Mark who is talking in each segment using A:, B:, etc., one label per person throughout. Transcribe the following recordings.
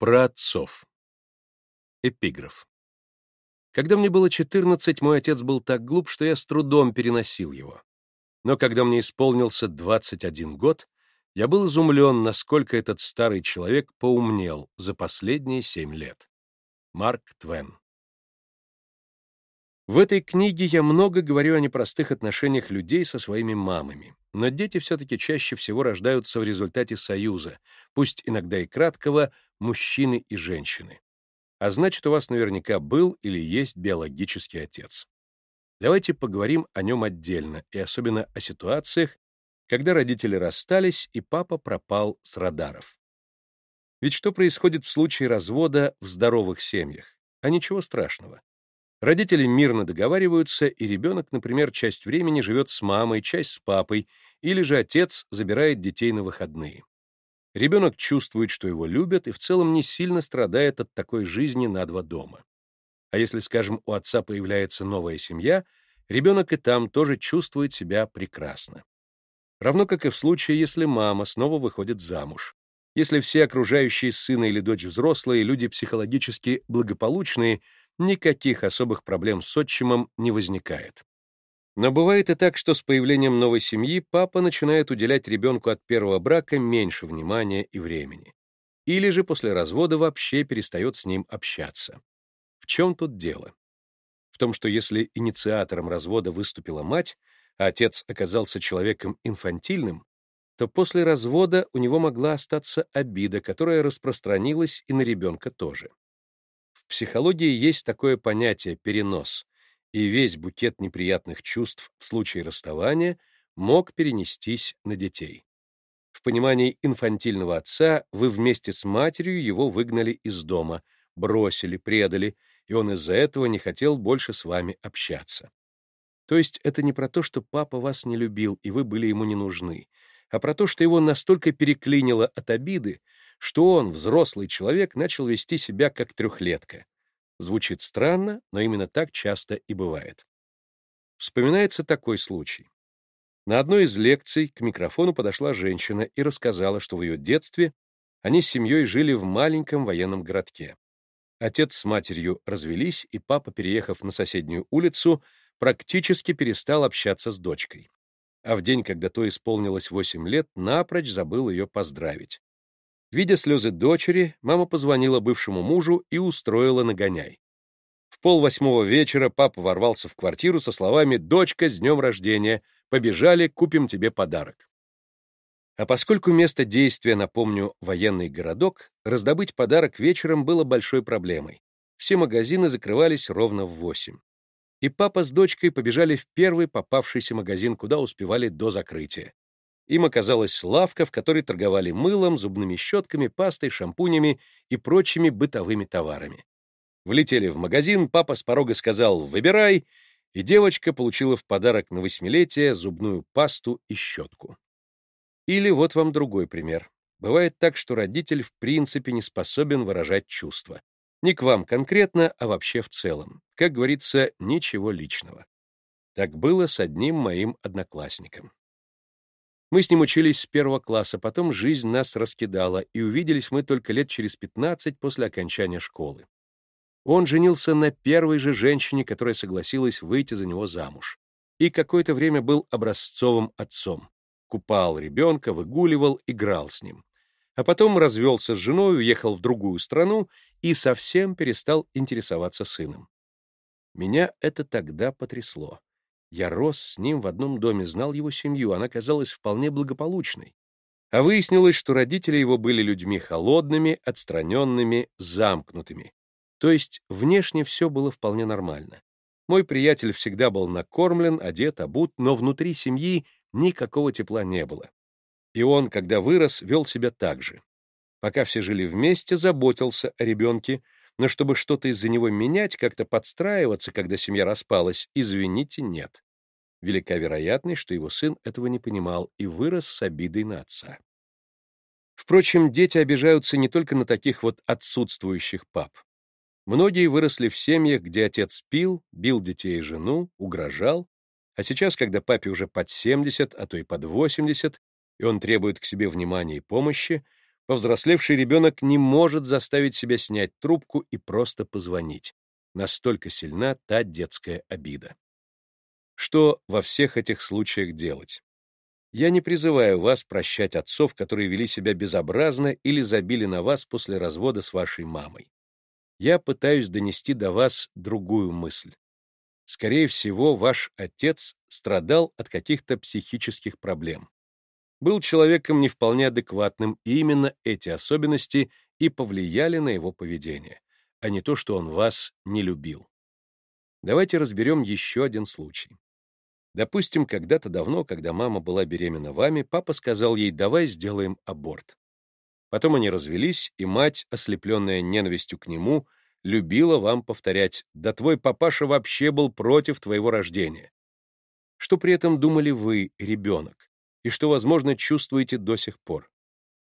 A: Про отцов. Эпиграф. Когда мне было 14, мой отец был так глуп, что я с трудом переносил его. Но когда мне исполнился 21 год, я был изумлен, насколько этот старый человек поумнел за последние семь лет. Марк Твен. В этой книге я много говорю о непростых отношениях людей со своими мамами, но дети все-таки чаще всего рождаются в результате союза, пусть иногда и краткого, мужчины и женщины. А значит, у вас наверняка был или есть биологический отец. Давайте поговорим о нем отдельно, и особенно о ситуациях, когда родители расстались, и папа пропал с радаров. Ведь что происходит в случае развода в здоровых семьях? А ничего страшного. Родители мирно договариваются, и ребенок, например, часть времени живет с мамой, часть с папой, или же отец забирает детей на выходные. Ребенок чувствует, что его любят, и в целом не сильно страдает от такой жизни на два дома. А если, скажем, у отца появляется новая семья, ребенок и там тоже чувствует себя прекрасно. Равно как и в случае, если мама снова выходит замуж. Если все окружающие сына или дочь взрослые, люди психологически благополучные — никаких особых проблем с отчимом не возникает. Но бывает и так, что с появлением новой семьи папа начинает уделять ребенку от первого брака меньше внимания и времени. Или же после развода вообще перестает с ним общаться. В чем тут дело? В том, что если инициатором развода выступила мать, а отец оказался человеком инфантильным, то после развода у него могла остаться обида, которая распространилась и на ребенка тоже психологии есть такое понятие «перенос», и весь букет неприятных чувств в случае расставания мог перенестись на детей. В понимании инфантильного отца вы вместе с матерью его выгнали из дома, бросили, предали, и он из-за этого не хотел больше с вами общаться. То есть это не про то, что папа вас не любил, и вы были ему не нужны, а про то, что его настолько переклинило от обиды, что он, взрослый человек, начал вести себя как трехлетка. Звучит странно, но именно так часто и бывает. Вспоминается такой случай. На одной из лекций к микрофону подошла женщина и рассказала, что в ее детстве они с семьей жили в маленьком военном городке. Отец с матерью развелись, и папа, переехав на соседнюю улицу, практически перестал общаться с дочкой. А в день, когда то исполнилось 8 лет, напрочь забыл ее поздравить. Видя слезы дочери, мама позвонила бывшему мужу и устроила нагоняй. В полвосьмого вечера папа ворвался в квартиру со словами «Дочка, с днем рождения! Побежали, купим тебе подарок». А поскольку место действия, напомню, военный городок, раздобыть подарок вечером было большой проблемой. Все магазины закрывались ровно в восемь. И папа с дочкой побежали в первый попавшийся магазин, куда успевали до закрытия. Им оказалась лавка, в которой торговали мылом, зубными щетками, пастой, шампунями и прочими бытовыми товарами. Влетели в магазин, папа с порога сказал «выбирай», и девочка получила в подарок на восьмилетие зубную пасту и щетку. Или вот вам другой пример. Бывает так, что родитель в принципе не способен выражать чувства. Не к вам конкретно, а вообще в целом. Как говорится, ничего личного. Так было с одним моим одноклассником. Мы с ним учились с первого класса, потом жизнь нас раскидала, и увиделись мы только лет через 15 после окончания школы. Он женился на первой же женщине, которая согласилась выйти за него замуж, и какое-то время был образцовым отцом. Купал ребенка, выгуливал, играл с ним. А потом развелся с женой, уехал в другую страну и совсем перестал интересоваться сыном. Меня это тогда потрясло. Я рос с ним в одном доме, знал его семью, она казалась вполне благополучной. А выяснилось, что родители его были людьми холодными, отстраненными, замкнутыми. То есть внешне все было вполне нормально. Мой приятель всегда был накормлен, одет, обут, но внутри семьи никакого тепла не было. И он, когда вырос, вел себя так же. Пока все жили вместе, заботился о ребенке, но чтобы что-то из-за него менять, как-то подстраиваться, когда семья распалась, извините, нет. Велика вероятность, что его сын этого не понимал и вырос с обидой на отца. Впрочем, дети обижаются не только на таких вот отсутствующих пап. Многие выросли в семьях, где отец пил, бил детей и жену, угрожал, а сейчас, когда папе уже под 70, а то и под 80, и он требует к себе внимания и помощи, Повзрослевший ребенок не может заставить себя снять трубку и просто позвонить. Настолько сильна та детская обида. Что во всех этих случаях делать? Я не призываю вас прощать отцов, которые вели себя безобразно или забили на вас после развода с вашей мамой. Я пытаюсь донести до вас другую мысль. Скорее всего, ваш отец страдал от каких-то психических проблем. Был человеком не вполне адекватным, и именно эти особенности и повлияли на его поведение, а не то, что он вас не любил. Давайте разберем еще один случай. Допустим, когда-то давно, когда мама была беременна вами, папа сказал ей «давай сделаем аборт». Потом они развелись, и мать, ослепленная ненавистью к нему, любила вам повторять «да твой папаша вообще был против твоего рождения». Что при этом думали вы, ребенок, и что, возможно, чувствуете до сих пор?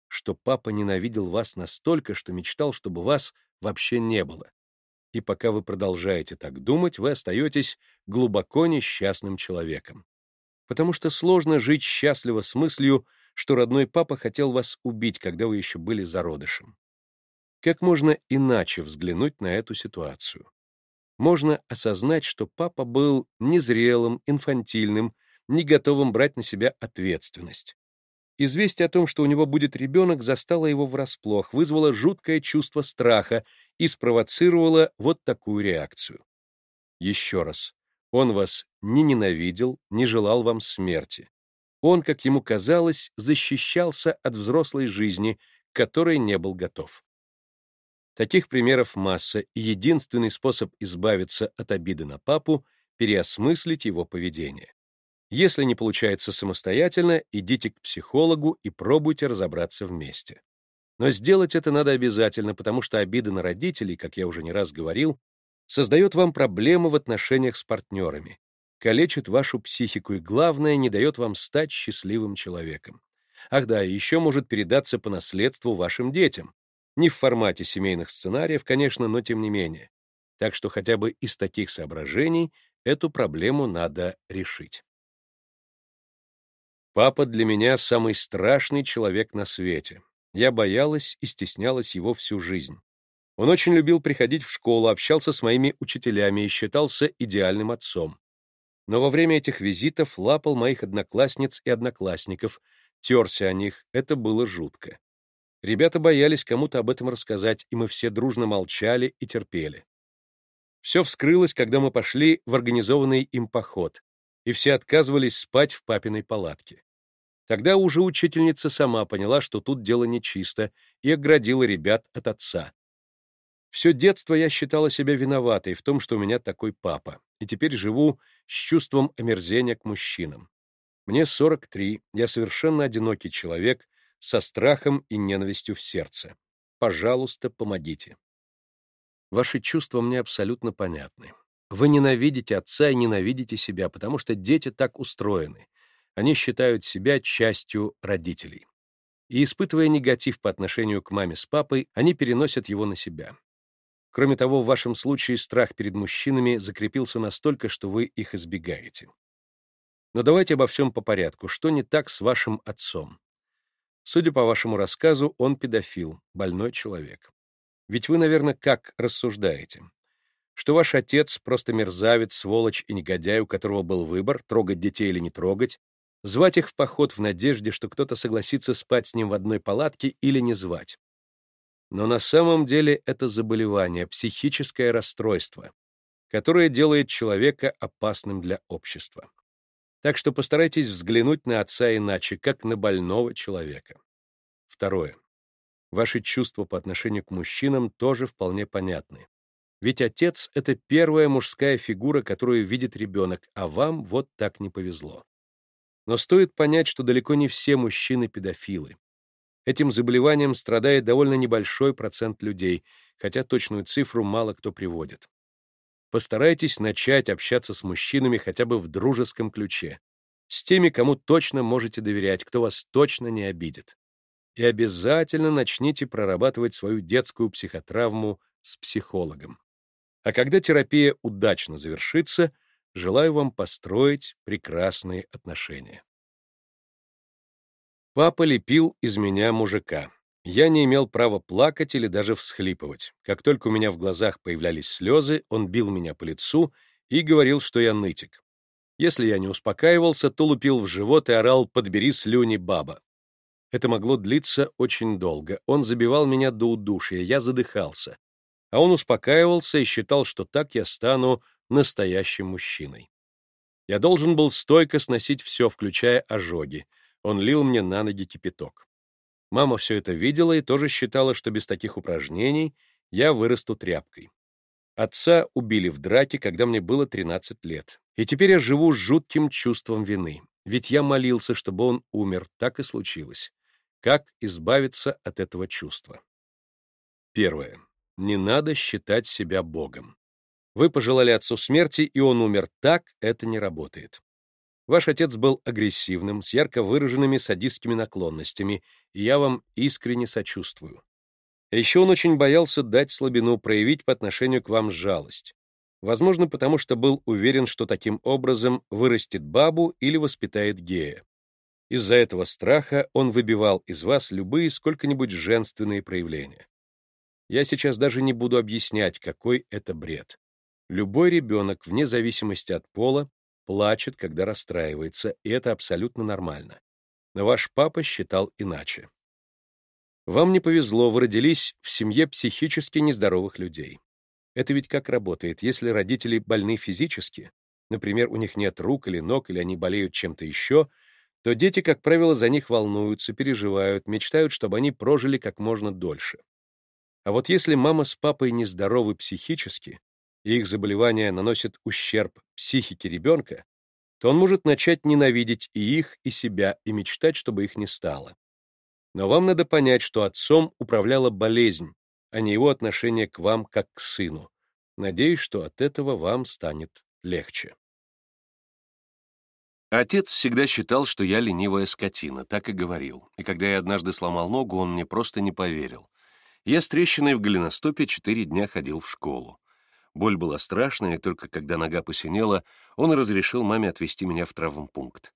A: Что папа ненавидел вас настолько, что мечтал, чтобы вас вообще не было и пока вы продолжаете так думать, вы остаетесь глубоко несчастным человеком. Потому что сложно жить счастливо с мыслью, что родной папа хотел вас убить, когда вы еще были зародышем. Как можно иначе взглянуть на эту ситуацию? Можно осознать, что папа был незрелым, инфантильным, не готовым брать на себя ответственность. Известие о том, что у него будет ребенок, застало его врасплох, вызвало жуткое чувство страха и спровоцировало вот такую реакцию. Еще раз, он вас не ненавидел, не желал вам смерти. Он, как ему казалось, защищался от взрослой жизни, которой не был готов. Таких примеров масса, и единственный способ избавиться от обиды на папу — переосмыслить его поведение. Если не получается самостоятельно, идите к психологу и пробуйте разобраться вместе. Но сделать это надо обязательно, потому что обида на родителей, как я уже не раз говорил, создает вам проблемы в отношениях с партнерами, калечит вашу психику и, главное, не дает вам стать счастливым человеком. Ах да, еще может передаться по наследству вашим детям. Не в формате семейных сценариев, конечно, но тем не менее. Так что хотя бы из таких соображений эту проблему надо решить. Папа для меня самый страшный человек на свете. Я боялась и стеснялась его всю жизнь. Он очень любил приходить в школу, общался с моими учителями и считался идеальным отцом. Но во время этих визитов лапал моих одноклассниц и одноклассников, терся о них, это было жутко. Ребята боялись кому-то об этом рассказать, и мы все дружно молчали и терпели. Все вскрылось, когда мы пошли в организованный им поход, и все отказывались спать в папиной палатке. Тогда уже учительница сама поняла, что тут дело нечисто, и оградила ребят от отца. Все детство я считала себя виноватой в том, что у меня такой папа, и теперь живу с чувством омерзения к мужчинам. Мне 43, я совершенно одинокий человек, со страхом и ненавистью в сердце. Пожалуйста, помогите. Ваши чувства мне абсолютно понятны. Вы ненавидите отца и ненавидите себя, потому что дети так устроены. Они считают себя частью родителей. И, испытывая негатив по отношению к маме с папой, они переносят его на себя. Кроме того, в вашем случае страх перед мужчинами закрепился настолько, что вы их избегаете. Но давайте обо всем по порядку. Что не так с вашим отцом? Судя по вашему рассказу, он педофил, больной человек. Ведь вы, наверное, как рассуждаете? Что ваш отец просто мерзавец, сволочь и негодяй, у которого был выбор, трогать детей или не трогать, звать их в поход в надежде, что кто-то согласится спать с ним в одной палатке или не звать. Но на самом деле это заболевание, психическое расстройство, которое делает человека опасным для общества. Так что постарайтесь взглянуть на отца иначе, как на больного человека. Второе. Ваши чувства по отношению к мужчинам тоже вполне понятны. Ведь отец — это первая мужская фигура, которую видит ребенок, а вам вот так не повезло. Но стоит понять, что далеко не все мужчины педофилы. Этим заболеванием страдает довольно небольшой процент людей, хотя точную цифру мало кто приводит. Постарайтесь начать общаться с мужчинами хотя бы в дружеском ключе, с теми, кому точно можете доверять, кто вас точно не обидит. И обязательно начните прорабатывать свою детскую психотравму с психологом. А когда терапия удачно завершится — Желаю вам построить прекрасные отношения. Папа лепил из меня мужика. Я не имел права плакать или даже всхлипывать. Как только у меня в глазах появлялись слезы, он бил меня по лицу и говорил, что я нытик. Если я не успокаивался, то лупил в живот и орал «подбери слюни, баба». Это могло длиться очень долго. Он забивал меня до удушья, я задыхался. А он успокаивался и считал, что так я стану настоящим мужчиной. Я должен был стойко сносить все, включая ожоги. Он лил мне на ноги кипяток. Мама все это видела и тоже считала, что без таких упражнений я вырасту тряпкой. Отца убили в драке, когда мне было 13 лет. И теперь я живу с жутким чувством вины. Ведь я молился, чтобы он умер. Так и случилось. Как избавиться от этого чувства? Первое. Не надо считать себя Богом. Вы пожелали отцу смерти, и он умер. Так это не работает. Ваш отец был агрессивным, с ярко выраженными садистскими наклонностями, и я вам искренне сочувствую. А еще он очень боялся дать слабину, проявить по отношению к вам жалость. Возможно, потому что был уверен, что таким образом вырастет бабу или воспитает гея. Из-за этого страха он выбивал из вас любые сколько-нибудь женственные проявления. Я сейчас даже не буду объяснять, какой это бред. Любой ребенок, вне зависимости от пола, плачет, когда расстраивается, и это абсолютно нормально. Но ваш папа считал иначе. Вам не повезло, вы родились в семье психически нездоровых людей. Это ведь как работает, если родители больны физически, например, у них нет рук или ног, или они болеют чем-то еще, то дети, как правило, за них волнуются, переживают, мечтают, чтобы они прожили как можно дольше. А вот если мама с папой нездоровы психически, и их заболевание наносит ущерб психике ребенка, то он может начать ненавидеть и их, и себя, и мечтать, чтобы их не стало. Но вам надо понять, что отцом управляла болезнь, а не его отношение к вам как к сыну. Надеюсь, что от этого вам станет легче. Отец всегда считал, что я ленивая скотина, так и говорил. И когда я однажды сломал ногу, он мне просто не поверил. Я с трещиной в голеностопе четыре дня ходил в школу. Боль была страшная, и только когда нога посинела, он разрешил маме отвезти меня в травмпункт.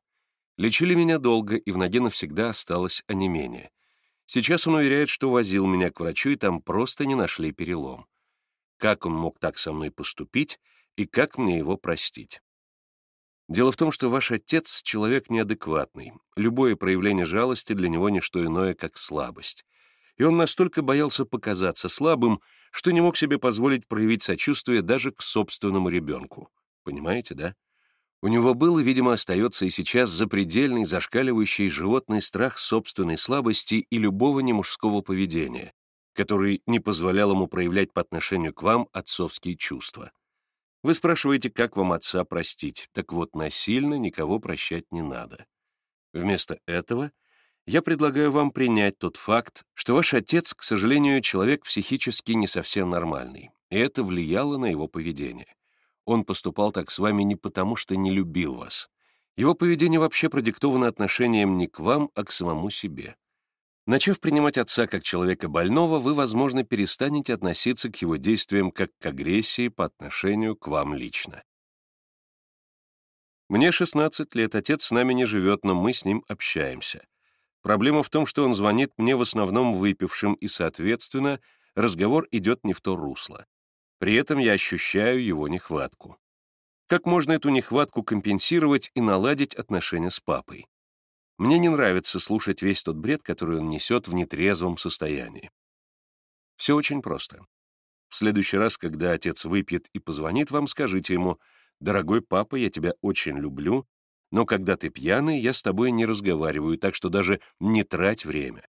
A: Лечили меня долго, и в ноге навсегда осталось онемение. Сейчас он уверяет, что возил меня к врачу, и там просто не нашли перелом. Как он мог так со мной поступить, и как мне его простить? Дело в том, что ваш отец — человек неадекватный. Любое проявление жалости для него не что иное, как слабость. И он настолько боялся показаться слабым, что не мог себе позволить проявить сочувствие даже к собственному ребенку. Понимаете, да? У него был и, видимо, остается и сейчас запредельный, зашкаливающий животный страх собственной слабости и любого немужского поведения, который не позволял ему проявлять по отношению к вам отцовские чувства. Вы спрашиваете, как вам отца простить. Так вот, насильно никого прощать не надо. Вместо этого — я предлагаю вам принять тот факт, что ваш отец, к сожалению, человек психически не совсем нормальный, и это влияло на его поведение. Он поступал так с вами не потому, что не любил вас. Его поведение вообще продиктовано отношением не к вам, а к самому себе. Начав принимать отца как человека больного, вы, возможно, перестанете относиться к его действиям как к агрессии по отношению к вам лично. Мне 16 лет, отец с нами не живет, но мы с ним общаемся. Проблема в том, что он звонит мне в основном выпившим, и, соответственно, разговор идет не в то русло. При этом я ощущаю его нехватку. Как можно эту нехватку компенсировать и наладить отношения с папой? Мне не нравится слушать весь тот бред, который он несет в нетрезвом состоянии. Все очень просто. В следующий раз, когда отец выпьет и позвонит вам, скажите ему, «Дорогой папа, я тебя очень люблю, но когда ты пьяный, я с тобой не разговариваю, так что даже не трать время.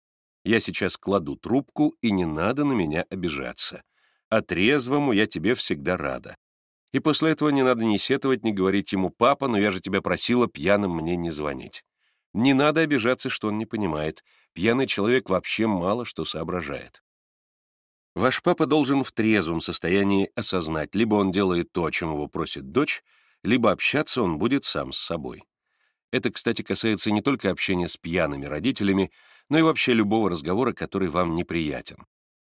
A: Я сейчас кладу трубку, и не надо на меня обижаться. А трезвому я тебе всегда рада. И после этого не надо ни сетовать, ни говорить ему «папа, но я же тебя просила пьяным мне не звонить». Не надо обижаться, что он не понимает. Пьяный человек вообще мало что соображает. Ваш папа должен в трезвом состоянии осознать, либо он делает то, о чем его просит дочь, либо общаться он будет сам с собой. Это, кстати, касается не только общения с пьяными родителями, но и вообще любого разговора, который вам неприятен.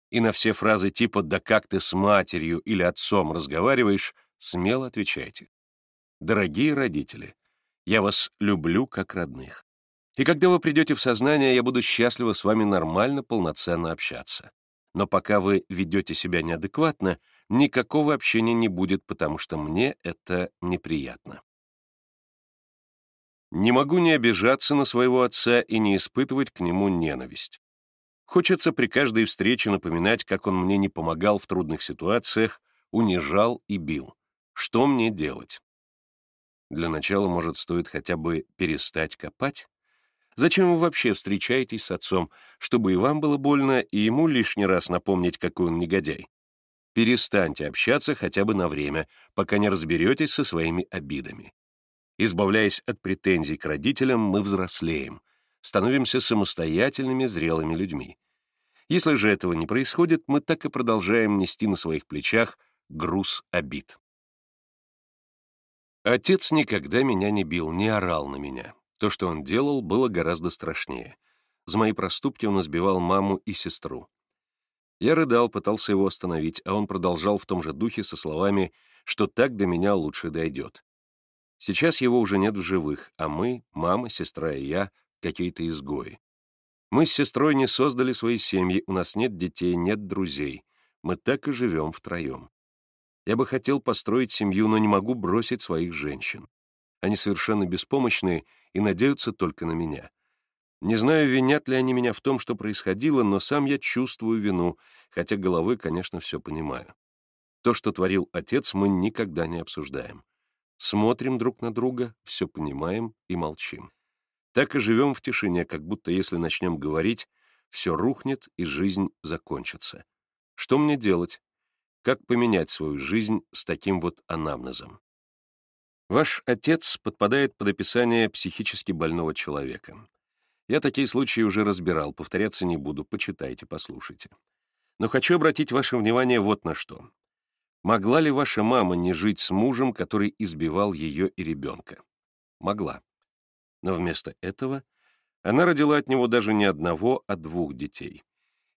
A: И на все фразы типа «да как ты с матерью или отцом разговариваешь» смело отвечайте. Дорогие родители, я вас люблю как родных. И когда вы придете в сознание, я буду счастливо с вами нормально, полноценно общаться. Но пока вы ведете себя неадекватно, никакого общения не будет, потому что мне это неприятно. Не могу не обижаться на своего отца и не испытывать к нему ненависть. Хочется при каждой встрече напоминать, как он мне не помогал в трудных ситуациях, унижал и бил. Что мне делать? Для начала, может, стоит хотя бы перестать копать? Зачем вы вообще встречаетесь с отцом? Чтобы и вам было больно, и ему лишний раз напомнить, какой он негодяй. Перестаньте общаться хотя бы на время, пока не разберетесь со своими обидами. Избавляясь от претензий к родителям, мы взрослеем, становимся самостоятельными, зрелыми людьми. Если же этого не происходит, мы так и продолжаем нести на своих плечах груз обид. Отец никогда меня не бил, не орал на меня. То, что он делал, было гораздо страшнее. За мои проступки он избивал маму и сестру. Я рыдал, пытался его остановить, а он продолжал в том же духе со словами, что так до меня лучше дойдет. Сейчас его уже нет в живых, а мы, мама, сестра и я, какие-то изгои. Мы с сестрой не создали свои семьи, у нас нет детей, нет друзей. Мы так и живем втроем. Я бы хотел построить семью, но не могу бросить своих женщин. Они совершенно беспомощные и надеются только на меня. Не знаю, винят ли они меня в том, что происходило, но сам я чувствую вину, хотя головой, конечно, все понимаю. То, что творил отец, мы никогда не обсуждаем. Смотрим друг на друга, все понимаем и молчим. Так и живем в тишине, как будто если начнем говорить, все рухнет и жизнь закончится. Что мне делать? Как поменять свою жизнь с таким вот анамнезом? Ваш отец подпадает под описание психически больного человека. Я такие случаи уже разбирал, повторяться не буду, почитайте, послушайте. Но хочу обратить ваше внимание вот на что. Могла ли ваша мама не жить с мужем, который избивал ее и ребенка? Могла. Но вместо этого она родила от него даже не одного, а двух детей.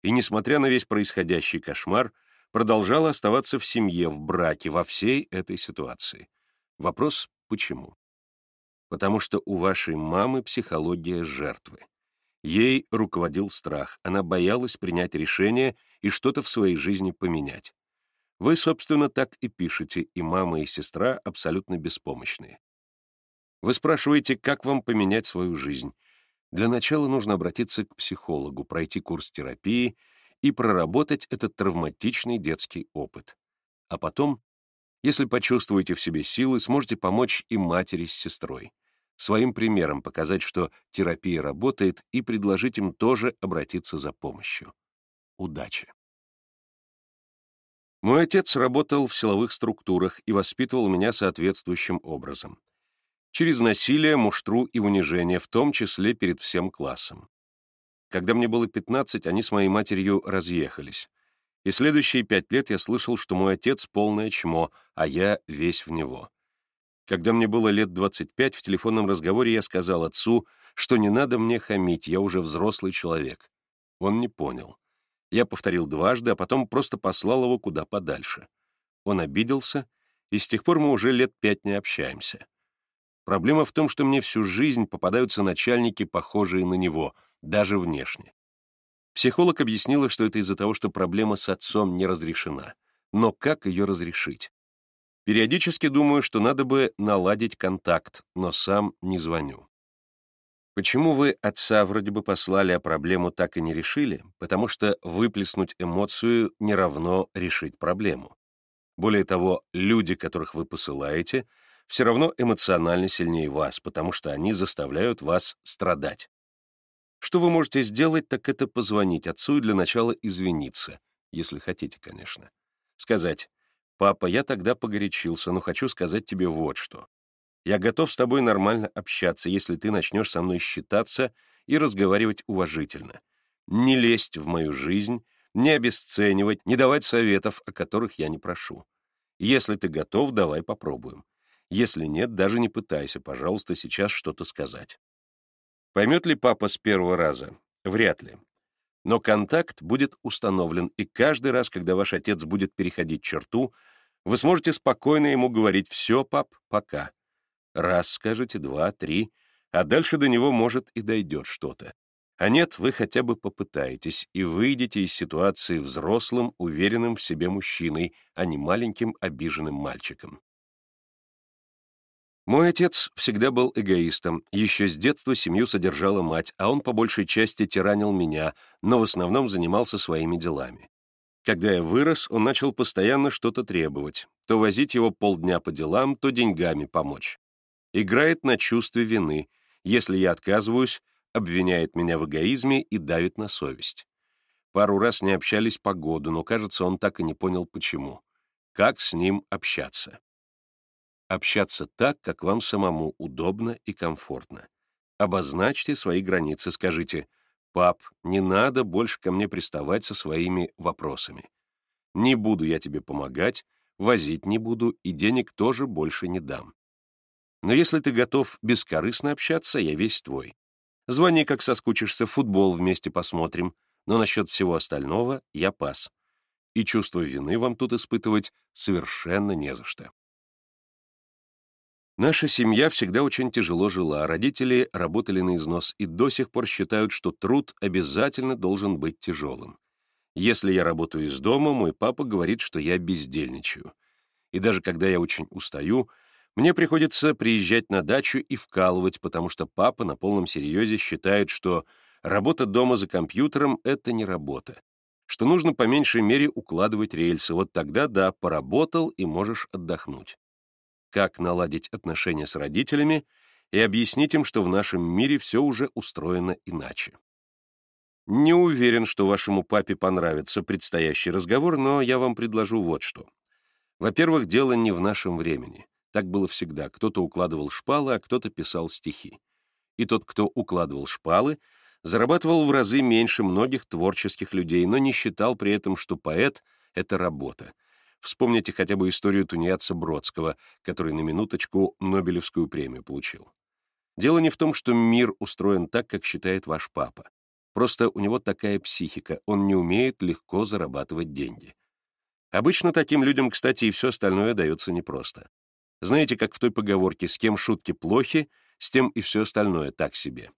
A: И, несмотря на весь происходящий кошмар, продолжала оставаться в семье, в браке, во всей этой ситуации. Вопрос «почему?». Потому что у вашей мамы психология жертвы. Ей руководил страх, она боялась принять решение и что-то в своей жизни поменять. Вы, собственно, так и пишете, и мама, и сестра абсолютно беспомощные. Вы спрашиваете, как вам поменять свою жизнь. Для начала нужно обратиться к психологу, пройти курс терапии и проработать этот травматичный детский опыт. А потом если почувствуете в себе силы, сможете помочь и матери с сестрой. Своим примером показать, что терапия работает, и предложить им тоже обратиться за помощью. Удачи! Мой отец работал в силовых структурах и воспитывал меня соответствующим образом. Через насилие, муштру и унижение, в том числе перед всем классом. Когда мне было 15, они с моей матерью разъехались. И следующие пять лет я слышал, что мой отец — полное чмо, а я весь в него. Когда мне было лет 25, в телефонном разговоре я сказал отцу, что не надо мне хамить, я уже взрослый человек. Он не понял. Я повторил дважды, а потом просто послал его куда подальше. Он обиделся, и с тех пор мы уже лет пять не общаемся. Проблема в том, что мне всю жизнь попадаются начальники, похожие на него, даже внешне. Психолог объяснила, что это из-за того, что проблема с отцом не разрешена. Но как ее разрешить? Периодически думаю, что надо бы наладить контакт, но сам не звоню. Почему вы отца вроде бы послали, а проблему так и не решили? Потому что выплеснуть эмоцию не равно решить проблему. Более того, люди, которых вы посылаете, все равно эмоционально сильнее вас, потому что они заставляют вас страдать. Что вы можете сделать, так это позвонить отцу и для начала извиниться, если хотите, конечно. Сказать, «Папа, я тогда погорячился, но хочу сказать тебе вот что. Я готов с тобой нормально общаться, если ты начнешь со мной считаться и разговаривать уважительно. Не лезть в мою жизнь, не обесценивать, не давать советов, о которых я не прошу. Если ты готов, давай попробуем. Если нет, даже не пытайся, пожалуйста, сейчас что-то сказать. Поймет ли папа с первого раза? Вряд ли. Но контакт будет установлен, и каждый раз, когда ваш отец будет переходить черту, вы сможете спокойно ему говорить «все, пап, пока». Раз скажете, два, три, А дальше до него, может, и дойдет что-то. А нет, вы хотя бы попытаетесь и выйдете из ситуации взрослым, уверенным в себе мужчиной, а не маленьким обиженным мальчиком. Мой отец всегда был эгоистом. Еще с детства семью содержала мать, а он по большей части тиранил меня, но в основном занимался своими делами. Когда я вырос, он начал постоянно что-то требовать. То возить его полдня по делам, то деньгами помочь. Играет на чувстве вины. Если я отказываюсь, обвиняет меня в эгоизме и давит на совесть. Пару раз не общались по году, но, кажется, он так и не понял, почему. Как с ним общаться? Общаться так, как вам самому удобно и комфортно. Обозначьте свои границы, скажите, «Пап, не надо больше ко мне приставать со своими вопросами. Не буду я тебе помогать, возить не буду и денег тоже больше не дам. Но если ты готов бескорыстно общаться, я весь твой. Звони, как соскучишься, футбол вместе посмотрим, но насчет всего остального я пас. И чувство вины вам тут испытывать совершенно не за что. Наша семья всегда очень тяжело жила, родители работали на износ и до сих пор считают, что труд обязательно должен быть тяжелым. Если я работаю из дома, мой папа говорит, что я бездельничаю. И даже когда я очень устаю, мне приходится приезжать на дачу и вкалывать, потому что папа на полном серьезе считает, что работа дома за компьютером — это не работа, что нужно по меньшей мере укладывать рельсы, вот тогда, да, поработал и можешь отдохнуть как наладить отношения с родителями и объяснить им, что в нашем мире все уже устроено иначе. Не уверен, что вашему папе понравится предстоящий разговор, но я вам предложу вот что. Во-первых, дело не в нашем времени. Так было всегда. Кто-то укладывал шпалы, а кто-то писал стихи. И тот, кто укладывал шпалы, зарабатывал в разы меньше многих творческих людей, но не считал при этом, что поэт — это работа, Вспомните хотя бы историю тунеядца Бродского, который на минуточку Нобелевскую премию получил. Дело не в том, что мир устроен так, как считает ваш папа. Просто у него такая психика, он не умеет легко зарабатывать деньги. Обычно таким людям, кстати, и все остальное дается непросто. Знаете, как в той поговорке «с кем шутки плохи, с тем и все остальное так себе».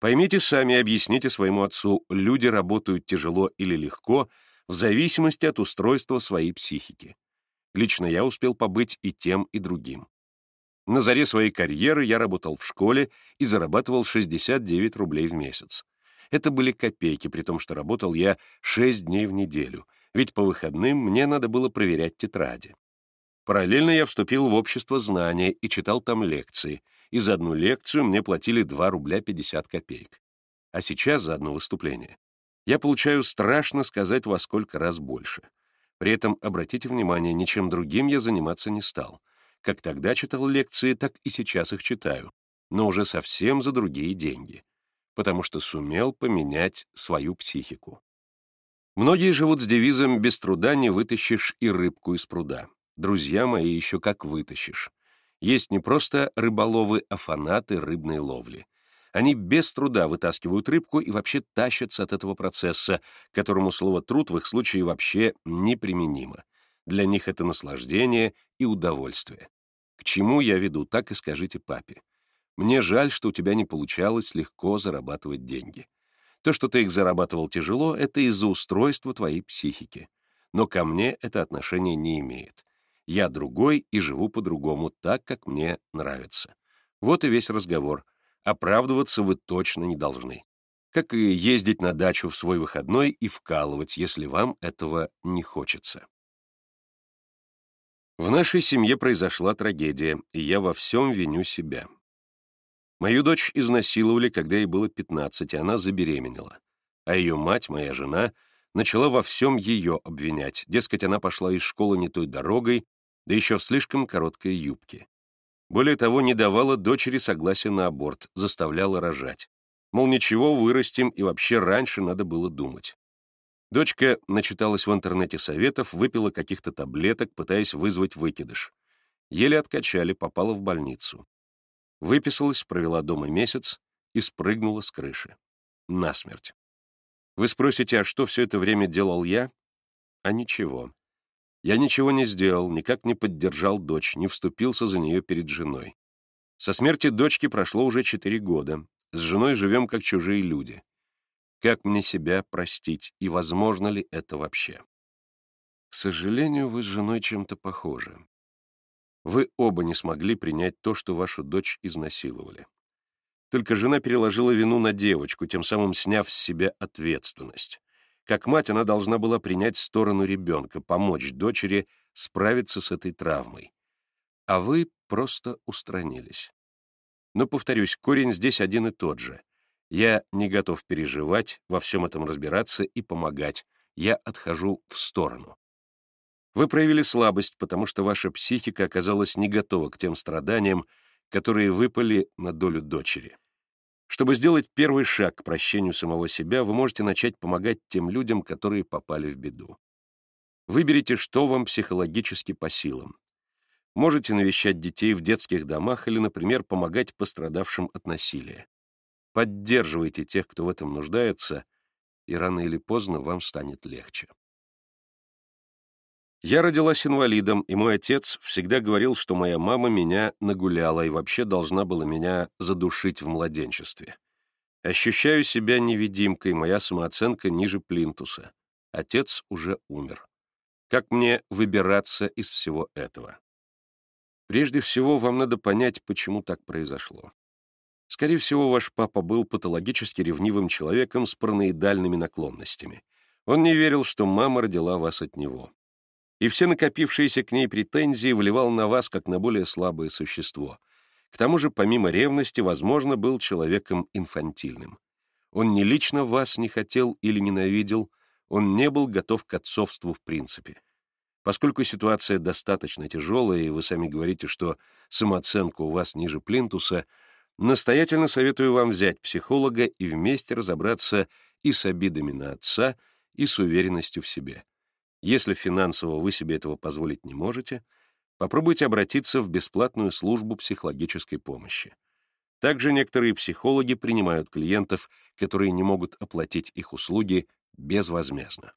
A: Поймите сами объясните своему отцу, люди работают тяжело или легко — в зависимости от устройства своей психики. Лично я успел побыть и тем, и другим. На заре своей карьеры я работал в школе и зарабатывал 69 рублей в месяц. Это были копейки, при том, что работал я 6 дней в неделю, ведь по выходным мне надо было проверять тетради. Параллельно я вступил в общество знания и читал там лекции, и за одну лекцию мне платили 2 рубля 50 копеек. А сейчас за одно выступление я получаю страшно сказать во сколько раз больше. При этом, обратите внимание, ничем другим я заниматься не стал. Как тогда читал лекции, так и сейчас их читаю, но уже совсем за другие деньги, потому что сумел поменять свою психику. Многие живут с девизом «без труда не вытащишь и рыбку из пруда». Друзья мои, еще как вытащишь. Есть не просто рыболовы, а фанаты рыбной ловли. Они без труда вытаскивают рыбку и вообще тащатся от этого процесса, которому слово «труд» в их случае вообще неприменимо. Для них это наслаждение и удовольствие. К чему я веду, так и скажите папе. Мне жаль, что у тебя не получалось легко зарабатывать деньги. То, что ты их зарабатывал тяжело, это из-за устройства твоей психики. Но ко мне это отношение не имеет. Я другой и живу по-другому, так, как мне нравится. Вот и весь разговор. Оправдываться вы точно не должны. Как и ездить на дачу в свой выходной и вкалывать, если вам этого не хочется. В нашей семье произошла трагедия, и я во всем виню себя. Мою дочь изнасиловали, когда ей было 15, и она забеременела. А ее мать, моя жена, начала во всем ее обвинять. Дескать, она пошла из школы не той дорогой, да еще в слишком короткой юбке. Более того, не давала дочери согласия на аборт, заставляла рожать. Мол, ничего, вырастим, и вообще раньше надо было думать. Дочка начиталась в интернете советов, выпила каких-то таблеток, пытаясь вызвать выкидыш. Еле откачали, попала в больницу. Выписалась, провела дома месяц и спрыгнула с крыши. Насмерть. Вы спросите, а что все это время делал я? А ничего. Я ничего не сделал, никак не поддержал дочь, не вступился за нее перед женой. Со смерти дочки прошло уже четыре года. С женой живем как чужие люди. Как мне себя простить, и возможно ли это вообще? К сожалению, вы с женой чем-то похожи. Вы оба не смогли принять то, что вашу дочь изнасиловали. Только жена переложила вину на девочку, тем самым сняв с себя ответственность. Как мать она должна была принять сторону ребенка, помочь дочери справиться с этой травмой. А вы просто устранились. Но, повторюсь, корень здесь один и тот же. Я не готов переживать, во всем этом разбираться и помогать. Я отхожу в сторону. Вы проявили слабость, потому что ваша психика оказалась не готова к тем страданиям, которые выпали на долю дочери. Чтобы сделать первый шаг к прощению самого себя, вы можете начать помогать тем людям, которые попали в беду. Выберите, что вам психологически по силам. Можете навещать детей в детских домах или, например, помогать пострадавшим от насилия. Поддерживайте тех, кто в этом нуждается, и рано или поздно вам станет легче. Я родилась инвалидом, и мой отец всегда говорил, что моя мама меня нагуляла и вообще должна была меня задушить в младенчестве. Ощущаю себя невидимкой, моя самооценка ниже плинтуса. Отец уже умер. Как мне выбираться из всего этого? Прежде всего, вам надо понять, почему так произошло. Скорее всего, ваш папа был патологически ревнивым человеком с параноидальными наклонностями. Он не верил, что мама родила вас от него. И все накопившиеся к ней претензии вливал на вас, как на более слабое существо. К тому же, помимо ревности, возможно, был человеком инфантильным. Он не лично вас не хотел или ненавидел, он не был готов к отцовству в принципе. Поскольку ситуация достаточно тяжелая, и вы сами говорите, что самооценка у вас ниже плинтуса — Настоятельно советую вам взять психолога и вместе разобраться и с обидами на отца, и с уверенностью в себе. Если финансово вы себе этого позволить не можете, попробуйте обратиться в бесплатную службу психологической помощи. Также некоторые психологи принимают клиентов, которые не могут оплатить их услуги безвозмездно.